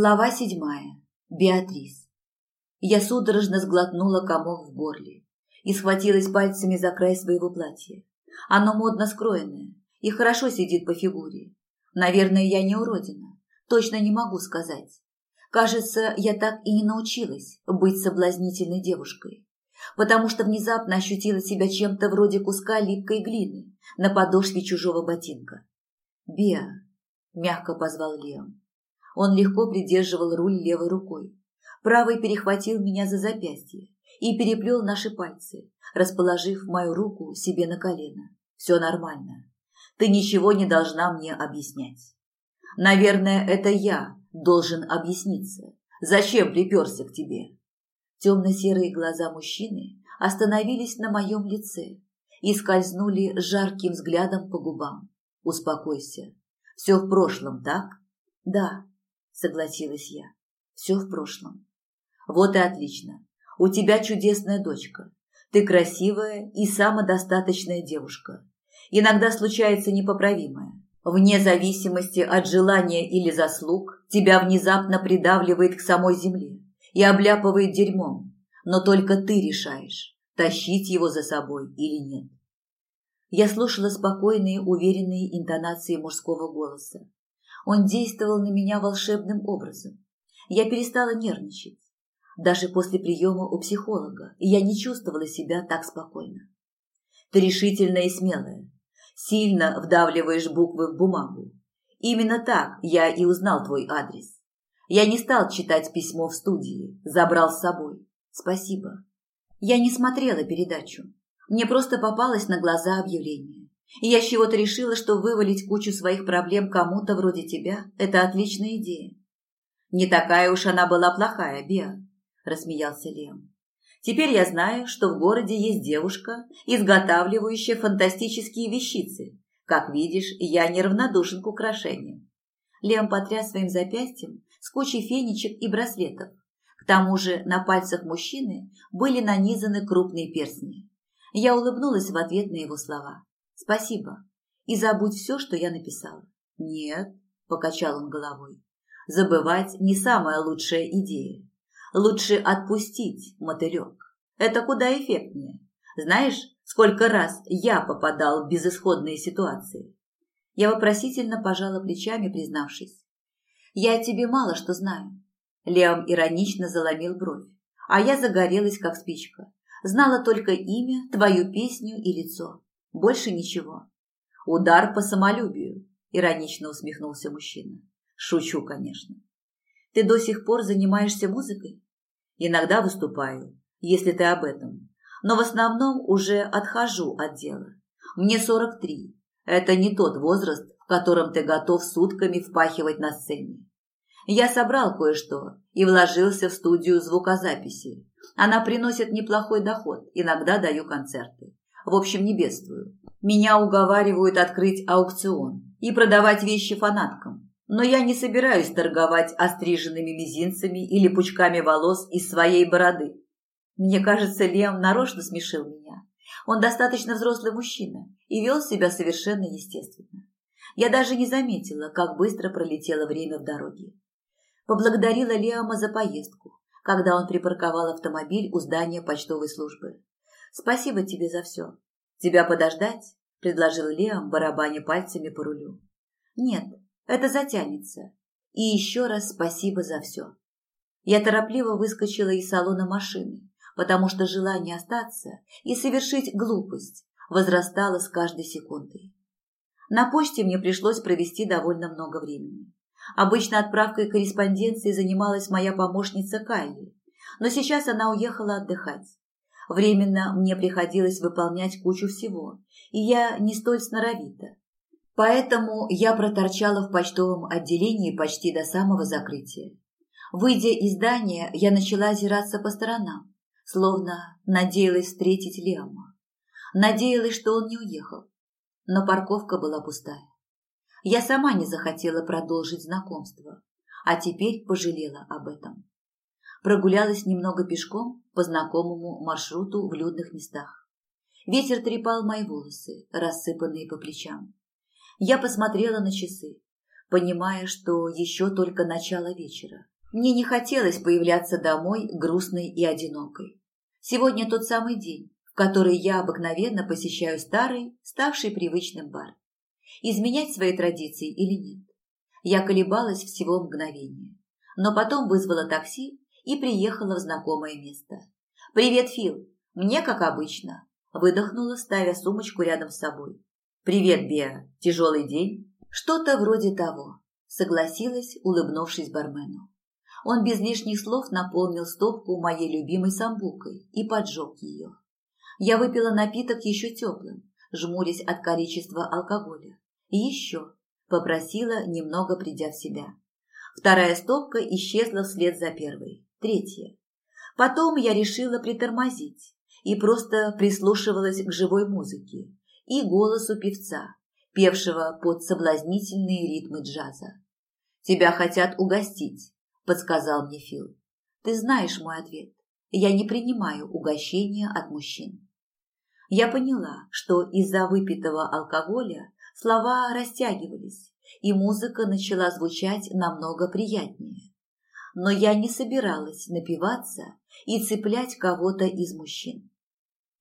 Глава седьмая. Беатрис. Я судорожно сглотнула комок в горле и схватилась пальцами за край своего платья. Оно модно скроенное и хорошо сидит по фигуре. Наверное, я не уродина. Точно не могу сказать. Кажется, я так и не научилась быть соблазнительной девушкой, потому что внезапно ощутила себя чем-то вроде куска липкой глины на подошве чужого ботинка. «Беа», – мягко позвал Леон. Он легко придерживал руль левой рукой. Правый перехватил меня за запястье и переплел наши пальцы, расположив мою руку себе на колено. «Все нормально. Ты ничего не должна мне объяснять. Наверное, это я должен объясниться. Зачем приперся к тебе?» Темно-серые глаза мужчины остановились на моем лице и скользнули жарким взглядом по губам. «Успокойся. Все в прошлом, так?» «Да», согласилась я. Все в прошлом. Вот и отлично. У тебя чудесная дочка. Ты красивая и самодостаточная девушка. Иногда случается непоправимое. Вне зависимости от желания или заслуг, тебя внезапно придавливает к самой земле и обляпывает дерьмом. Но только ты решаешь, тащить его за собой или нет. Я слушала спокойные, уверенные интонации мужского голоса, он действовал на меня волшебным образом. Я перестала нервничать. Даже после приема у психолога я не чувствовала себя так спокойно. Ты решительная и смелая. Сильно вдавливаешь буквы в бумагу. Именно так я и узнал твой адрес. Я не стал читать письмо в студии, забрал с собой. Спасибо. Я не смотрела передачу. Мне просто попалось на глаза объявление. Я с чего-то решила, что вывалить кучу своих проблем кому-то вроде тебя – это отличная идея. Не такая уж она была плохая, Беа, рассмеялся Лем. Теперь я знаю, что в городе есть девушка, изготавливающая фантастические вещицы. Как видишь, я неравнодушен к украшениям. Лем потряс своим запястьем с кучей фенечек и браслетов. К тому же на пальцах мужчины были нанизаны крупные перстни. Я улыбнулась в ответ на его слова. Спасибо. И забудь все, что я написала. Нет, покачал он головой. Забывать не самая лучшая идея. Лучше отпустить, мотылек. Это куда эффектнее. Знаешь, сколько раз я попадал в безысходные ситуации? Я вопросительно пожала плечами, признавшись. Я о тебе мало что знаю. Леом иронично заломил бровь, а я загорелась, как спичка. Знала только имя, твою песню и лицо. Больше ничего. Удар по самолюбию, иронично усмехнулся мужчина. Шучу, конечно. Ты до сих пор занимаешься музыкой? Иногда выступаю, если ты об этом. Но в основном уже отхожу от дела. Мне 43. Это не тот возраст, в котором ты готов сутками впахивать на сцене. Я собрал кое-что и вложился в студию звукозаписи. Она приносит неплохой доход, иногда даю концерты. В общем, не бедствую. Меня уговаривают открыть аукцион и продавать вещи фанаткам. Но я не собираюсь торговать остриженными мизинцами или пучками волос из своей бороды. Мне кажется, Лем нарочно смешил меня. Он достаточно взрослый мужчина и вел себя совершенно естественно. Я даже не заметила, как быстро пролетело время в дороге. Поблагодарила Леома за поездку, когда он припарковал автомобиль у здания почтовой службы. Спасибо тебе за все. Тебя подождать? Предложил Леом, барабаня пальцами по рулю. Нет, это затянется. И еще раз спасибо за все. Я торопливо выскочила из салона машины, потому что желание остаться и совершить глупость возрастало с каждой секундой. На почте мне пришлось провести довольно много времени. Обычно отправкой корреспонденции занималась моя помощница Кайли, но сейчас она уехала отдыхать. Временно мне приходилось выполнять кучу всего, и я не столь сноровита. Поэтому я проторчала в почтовом отделении почти до самого закрытия. Выйдя из здания, я начала озираться по сторонам, словно надеялась встретить Лема. Надеялась, что он не уехал. Но парковка была пустая. Я сама не захотела продолжить знакомство, а теперь пожалела об этом прогулялась немного пешком по знакомому маршруту в людных местах. Ветер трепал мои волосы, рассыпанные по плечам. Я посмотрела на часы. понимая, что еще только начало вечера. Мне не хотелось появляться домой грустной и одинокой. Сегодня тот самый день, в который я обыкновенно посещаю старый, ставший привычным бар. Изменять свои традиции или нет? Я колебалась всего мгновение, но потом вызвала такси и приехала в знакомое место. «Привет, Фил! Мне как обычно!» Выдохнула, ставя сумочку рядом с собой. «Привет, Беа! Тяжелый день?» «Что-то вроде того», согласилась, улыбнувшись бармену. Он без лишних слов наполнил стопку моей любимой самбукой и поджег ее. Я выпила напиток еще теплым, жмурясь от количества алкоголя. Еще попросила, немного придя в себя. Вторая стопка исчезла вслед за первой. Третья. Потом я решила притормозить и просто прислушивалась к живой музыке и голосу певца, певшего под соблазнительные ритмы джаза. «Тебя хотят угостить», – подсказал мне Фил. «Ты знаешь мой ответ. Я не принимаю угощения от мужчин». Я поняла, что из-за выпитого алкоголя слова растягивались, и музыка начала звучать намного приятнее но я не собиралась напиваться и цеплять кого-то из мужчин.